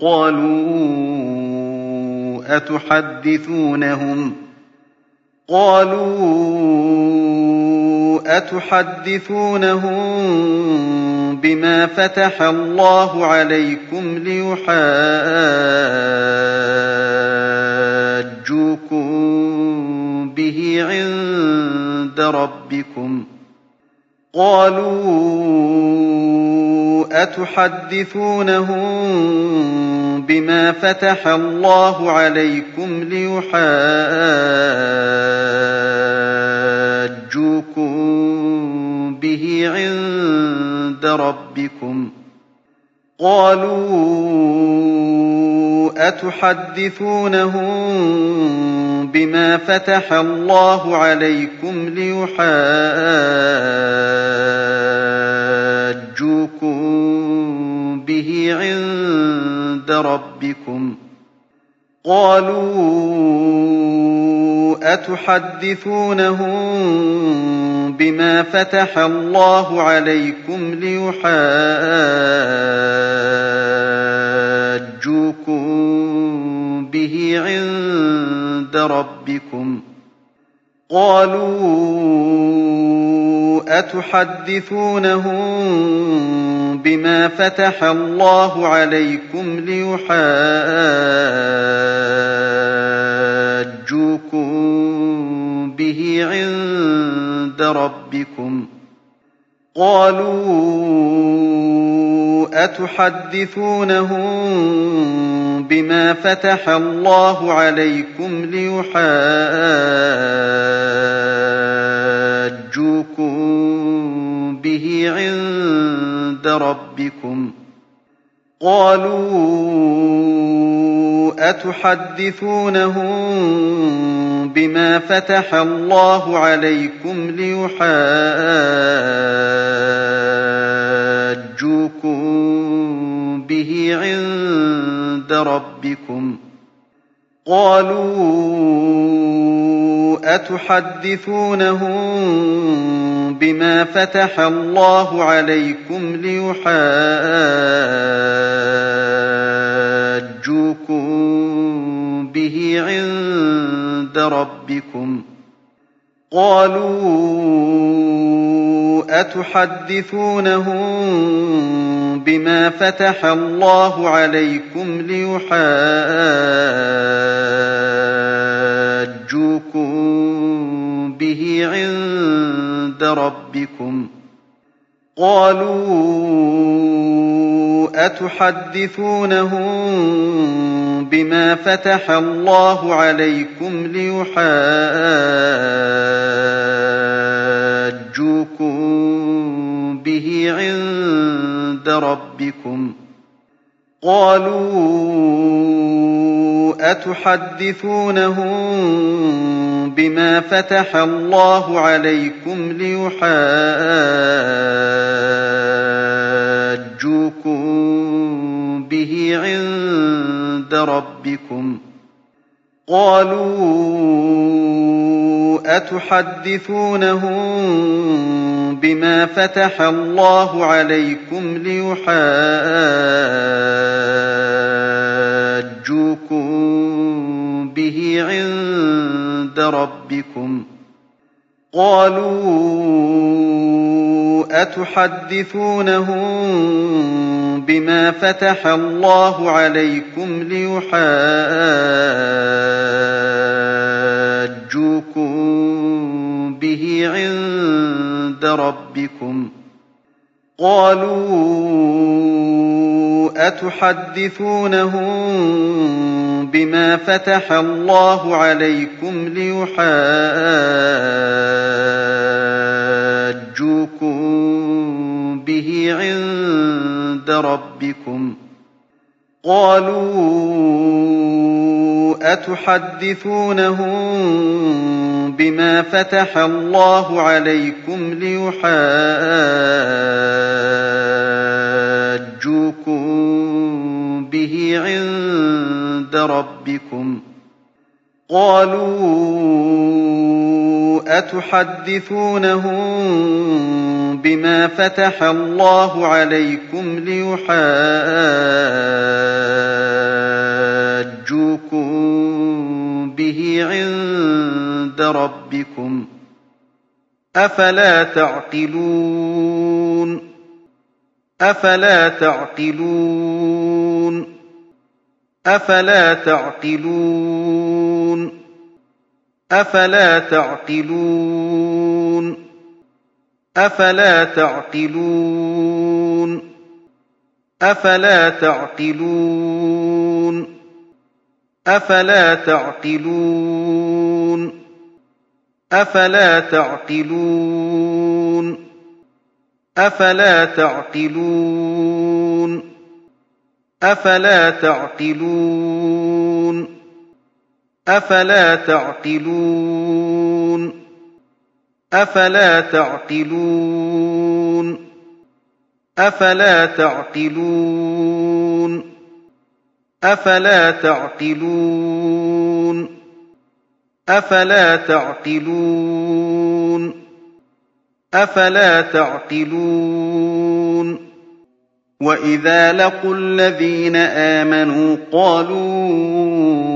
قَالُوا أَتُحَدِّثُونَهُمْ؟ قَالُوا أَتُحَدِّثُونَهُم بِمَا فَتَحَ اللَّهُ عَلَيْكُمْ لِيُحَاجُّوكُم بِهِ عِندَ رَبِّكُمْ ۚ. قَالُوا أَتُحَدِّثُونَهُم بِمَا فَتَحَ اللَّهُ عَلَيْكُمْ لِيُحَاجُّوكُم بِهِ عِندَ رَبِّكُمْ ۚ قَالُوا أَتُحَدِّثُونَهُم بِمَا فَتَحَ اللَّهُ عَلَيْكُمْ لِيُحَاجُّوكُم بِهِ عِندَ رَبِّكُمْ ۚ قَالُوا أَتُحَدِّثُونَهُم بِمَا فَتَحَ اللَّهُ عَلَيْكُمْ لِيُحَاجُّوكُم بِهِ عِندَ رَبِّكُمْ ۚ قَالُوا أَتُحَدِّثُونَهُم بِمَا فَتَحَ اللَّهُ عَلَيْكُمْ لِيُحَاجُّوكُم به عند ربكم قالوا أتحدثونهم بما فتح الله عليكم ليحاجوكم به عند ربكم قالوا أتحدثونهم بما فتح الله عليكم ليحاجوكم به عند ربكم قالوا أتحدثونهم بما فتح الله عليكم ليحاجوكم به عند ربكم قالوا أتحدثونهم بما فتح الله عليكم ليحاجوكم به عند ربكم قالوا أتحدثونهم بما فتح الله عليكم ليحاجوكم به عند ربكم قالوا أتحدثونهم بما فتح الله عليكم ليحاجوكم به عند ربكم قالوا أتحدثونهم بما فتح الله عليكم ليحاجوكم به عند ربكم قالوا أتحدثونهم بما فتح الله عليكم ليحاجوكم به عند ربكم قالوا أتحدثونهم بما فتح الله عليكم ليحاجوكم به عند ربكم قالوا أتحدثونهم بما فتح الله عليكم ليحاجوكم به عند ربكم قالوا أتحدثونهم بما فتح الله عليكم ليحاجوكم به عند ربكم أفلا تعقلون أفلا تعقلون أفلا تعقلون أفلا تعقلون؟ أفلا تعقلون؟ أفلا تعقلون؟ أفلا تعقلون؟ أفلا تعقلون؟ أفلا تعقلون؟ أفلا تعقلون؟ أفلا تعقلون؟ أفلا تعقلون؟ أفلا تعقلون؟ أفلا تعقلون؟ أفلا تعقلون؟ أفلا تعقلون؟ وإذا لقوا الذين آمنوا قالوا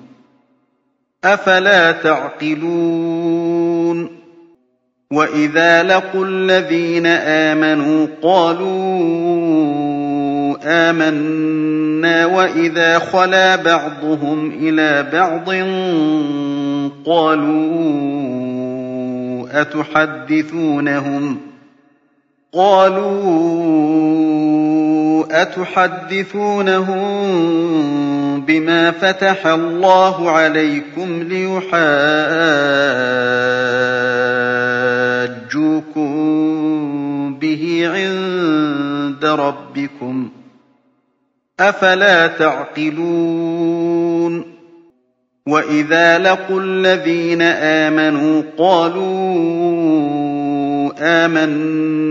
أفلا تعقلون وإذا لقوا الذين آمنوا قالوا آمنا وإذا خلا بعضهم إلى بعض قالوا أتحدثونهم قالوا أتحدثونهم بما فتح الله عليكم ليحاجوكم به عند ربكم أفلا تعقلون وإذا لقوا الذين آمنوا قالوا آمنا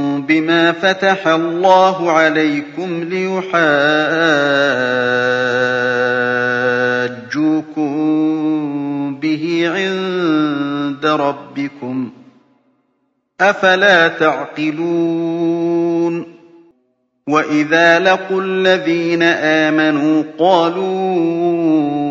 بما فتح الله عليكم ليحاجوكم به عند ربكم أفلا تعقلون وإذا لقوا الذين آمنوا قالوا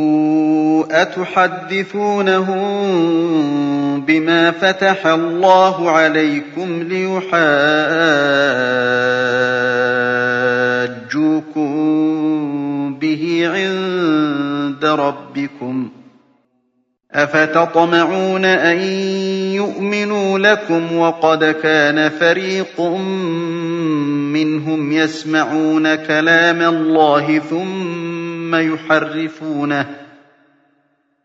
أتحدثونهم بما فتح الله عليكم ليحاجوكم به عند ربكم ۖ أفتطمعون أن يؤمنوا لكم وقد كان فريق منهم يسمعون كلام الله ثم يحرفونه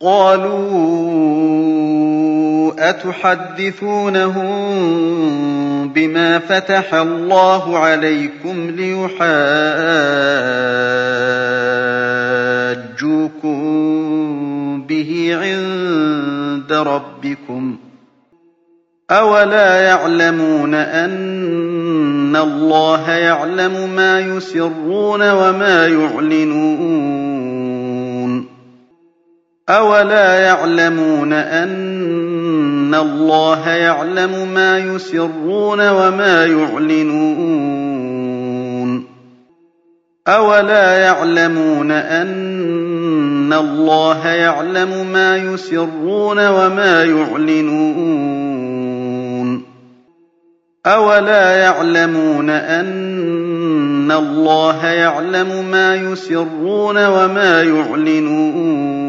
قالوا أتحدثونهم بما فتح الله عليكم ليحاجوكم به عند ربكم ۖ أَوَلَا يَعْلَمُونَ أَنَّ اللَّهَ يَعْلَمُ مَا يُسِرُّونَ وَمَا يُعْلِنُونَ أَوَلَا يَعْلَمُونَ أَنَّ اللَّهَ يَعْلَمُ مَا يُسِرُّونَ وَمَا يُعْلِنُونَ أَوَلَا يَعْلَمُونَ أَنَّ اللَّهَ يَعْلَمُ مَا يُسِرُّونَ وَمَا يُعْلِنُونَ أَوَلَا يَعْلَمُونَ أَنَّ اللَّهَ يَعْلَمُ مَا يُسِرُّونَ وَمَا يُعْلِنُونَ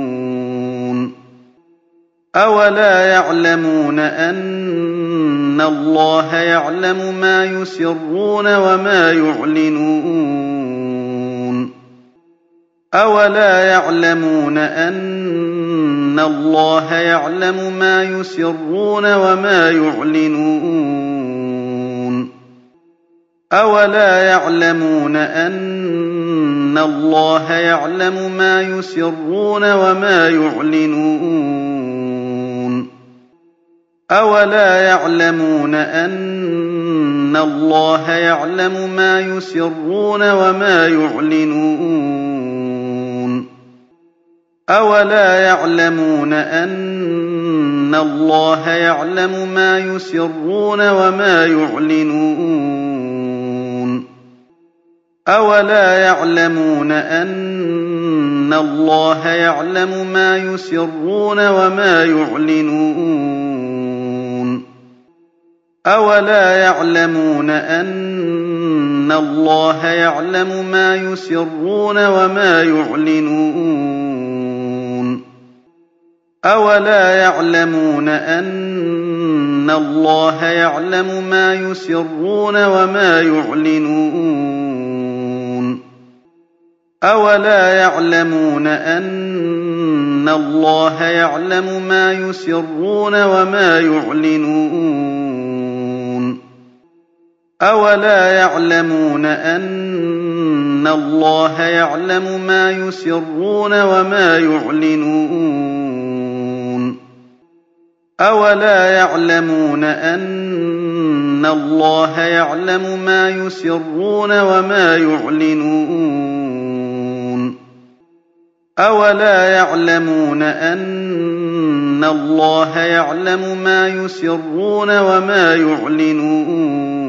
أَوَلَا يَعْلَمُونَ أَنَّ اللَّهَ يَعْلَمُ مَا يُسِرُّونَ وَمَا يُعْلِنُونَ أَوَلَا يَعْلَمُونَ أَنَّ اللَّهَ يَعْلَمُ مَا يُسِرُّونَ وَمَا يُعْلِنُونَ أَوَلَا يَعْلَمُونَ أَنَّ اللَّهَ يَعْلَمُ مَا يُسِرُّونَ وَمَا يُعْلِنُونَ أَوَلَا يَعْلَمُونَ أَنَّ اللَّهَ يَعْلَمُ مَا يُسِرُّونَ وَمَا يُعْلِنُونَ أَوَلَا يَعْلَمُونَ أَنَّ اللَّهَ يَعْلَمُ مَا يُسِرُّونَ وَمَا يُعْلِنُونَ أَوَلَا يَعْلَمُونَ أَنَّ اللَّهَ يَعْلَمُ مَا يُسِرُّونَ وَمَا يُعْلِنُونَ أَوَلَا يَعْلَمُونَ أَنَّ اللَّهَ يَعْلَمُ مَا يُسِرُّونَ وَمَا يُعْلِنُونَ أَوَلَا يَعْلَمُونَ أَنَّ اللَّهَ يَعْلَمُ مَا يُسِرُّونَ وَمَا يُعْلِنُونَ أَوَلَا يَعْلَمُونَ أَنَّ اللَّهَ يَعْلَمُ مَا يُسِرُّونَ وَمَا يُعْلِنُونَ أَوَلَا يَعْلَمُونَ أَنَّ اللَّهَ يَعْلَمُ مَا يُسِرُّونَ وَمَا يُعْلِنُونَ أَوَلَا يَعْلَمُونَ أَنَّ اللَّهَ يَعْلَمُ مَا يُسِرُّونَ وَمَا يُعْلِنُونَ أَوَلَا يَعْلَمُونَ أَنَّ اللَّهَ يَعْلَمُ مَا يُسِرُّونَ وَمَا يُعْلِنُونَ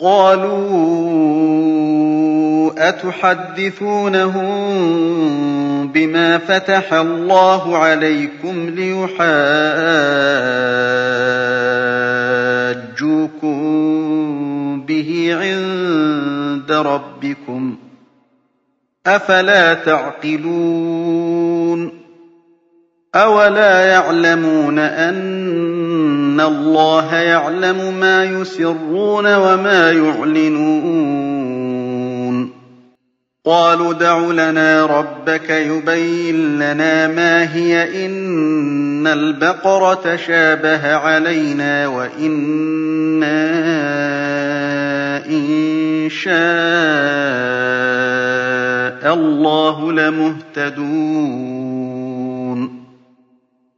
قالوا أتحدثونهم بما فتح الله عليكم ليحاجوكم به عند ربكم ۖ أفلا تعقلون أولا يعلمون أن الله يعلم ما يسرون وما يعلنون قالوا دع لنا ربك يبين لنا ما هي إن البقرة شابه علينا وإنا إن شاء الله لمهتدون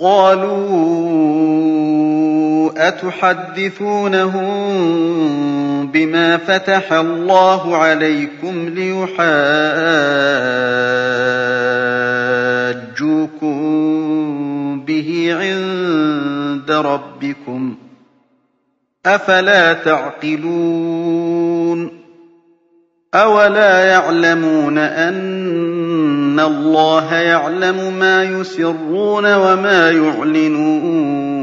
قالوا أتحدثونهم بما فتح الله عليكم ليحاجوكم به عند ربكم أفلا تعقلون أولا يعلمون أن الله يعلم ما يسرون وما يعلنون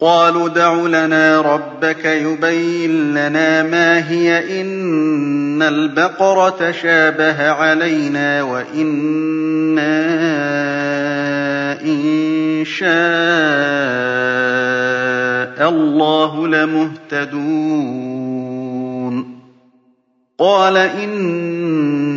قالوا دع لنا ربك يبين لنا ما هي إن البقرة شابه علينا وإنا إن شاء الله لمهتدون قال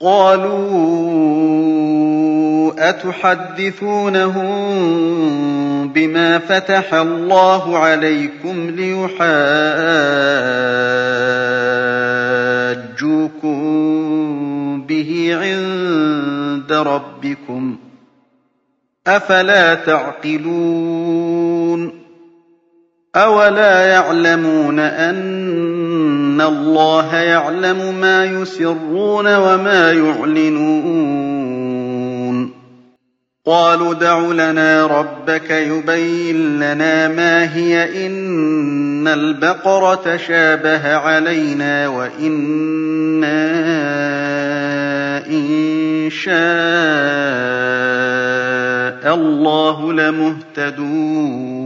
قالوا أتحدثونهم بما فتح الله عليكم ليحاجوكم به عند ربكم أفلا تعقلون أولا يعلمون أن الله يعلم ما يسرون وما يعلنون قالوا دع لنا ربك يبين لنا ما هي إن البقرة شابه علينا وإنا إن شاء الله لمهتدون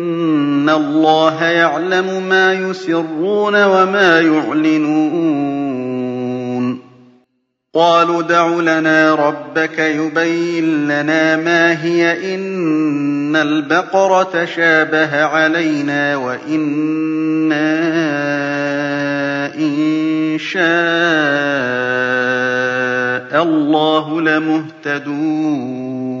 الله يعلم ما يسرون وما يعلنون قالوا دع لنا ربك يبين لنا ما هي إن البقرة شابه علينا وإنا إن شاء الله لمهتدون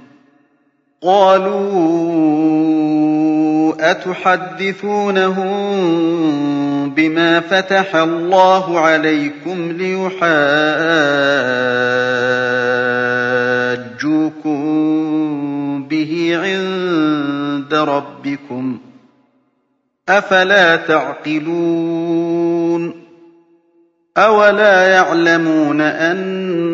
قالوا أتحدثونهم بما فتح الله عليكم ليحاجوكم به عند ربكم أفلا تعقلون أولا يعلمون أن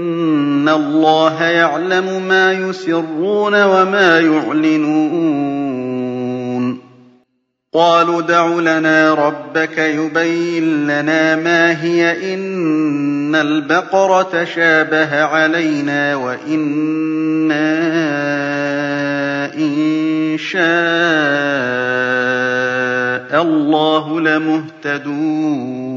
الله يعلم ما يسرون وما يعلنون قالوا دع لنا ربك يبين لنا ما هي إن البقرة شابه علينا وإنا إن شاء الله لمهتدون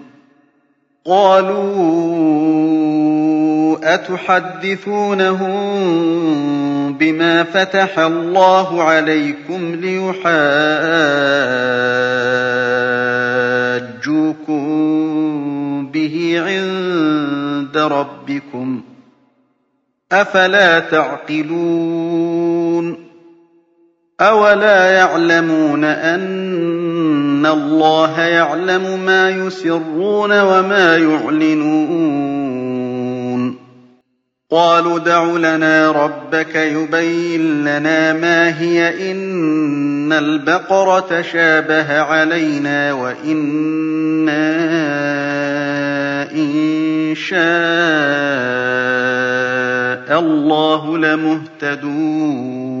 قالوا أتحدثونهم بما فتح الله عليكم ليحاجوكم به عند ربكم أفلا تعقلون أولا يعلمون أن الله يعلم ما يسرون وما يعلنون قالوا دع لنا ربك يبين لنا ما هي إن البقرة شابه علينا وإنا إن شاء الله لمهتدون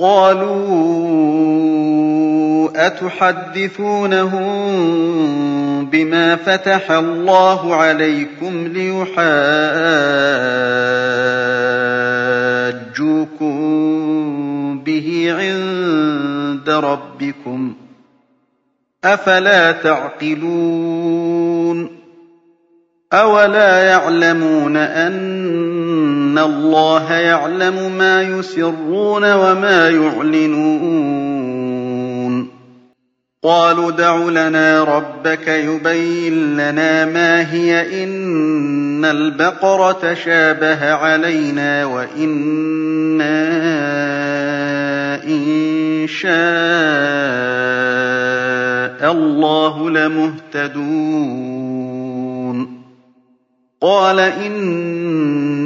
قالوا أتحدثونهم بما فتح الله عليكم ليحاجوكم به عند ربكم ۖ أفلا تعقلون أولا يعلمون أن الله يعلم ما يسرون وما يعلنون قالوا دع لنا ربك يبين لنا ما هي إن البقرة شابه علينا وإنا إن شاء الله لمهتدون قال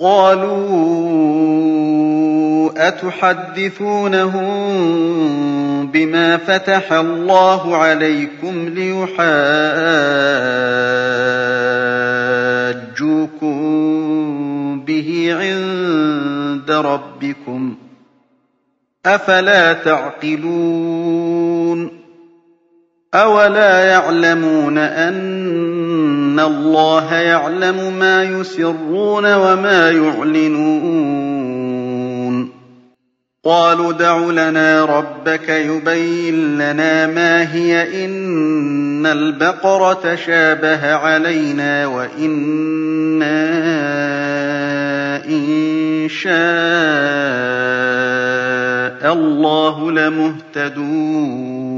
قالوا أتحدثونهم بما فتح الله عليكم ليحاجوكم به عند ربكم أفلا تعقلون أولا يعلمون أن الله يعلم ما يسرون وما يعلنون قالوا دع لنا ربك يبين لنا ما هي إن البقرة شابه علينا وإنا إن شاء الله لمهتدون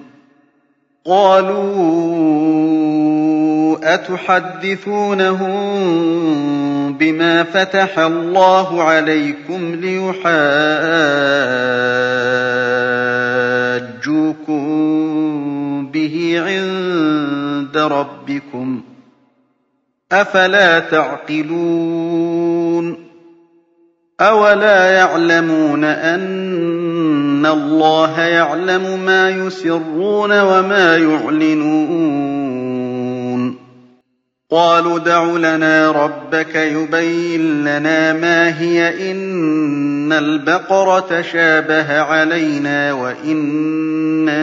قَالُوا أَتُحَدِّثُونَهُم بِمَا فَتَحَ اللَّهُ عَلَيْكُمْ لِيُحَاجُّوكُم بِهِ عِندَ رَبِّكُمْ ۚ أَفَلَا تَعْقِلُونَ أَوَلَا يَعْلَمُونَ أَنَّ اللَّهَ يَعْلَمُ مَا يُسِرُّونَ وَمَا يُعْلِنُونَ قَالُوا ادْعُ لَنَا رَبَّكَ يُبَيِّن لَّنَا مَا هِيَ إِنَّ الْبَقَرَ تَشَابَهَ عَلَيْنَا وَإِنَّا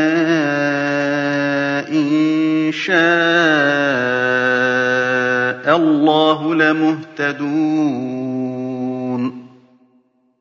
إِن شَاءَ اللَّهُ لَمُهْتَدُونَ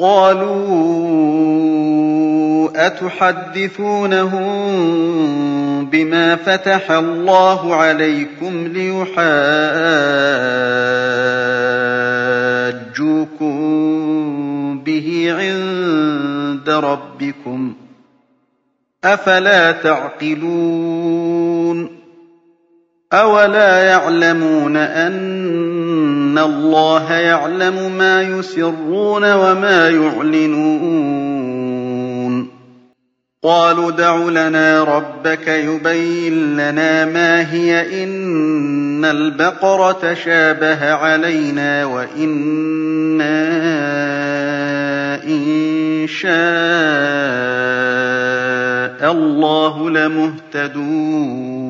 قالوا أتحدثونهم بما فتح الله عليكم ليحاجوكم به عند ربكم ۖ أفلا تعقلون أولا يعلمون أن الله يعلم ما يسرون وما يعلنون قالوا دع لنا ربك يبين لنا ما هي إن البقرة شابه علينا وإنا إن شاء الله لمهتدون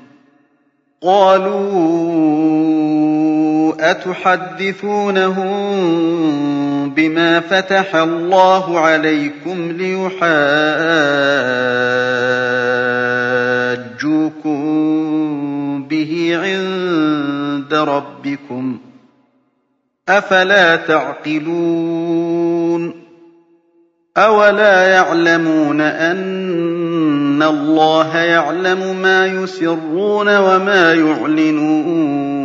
قالوا أتحدثونهم بما فتح الله عليكم ليحاجوكم به عند ربكم أفلا تعقلون أولا يعلمون أن الله يعلم ما يسرون وما يعلنون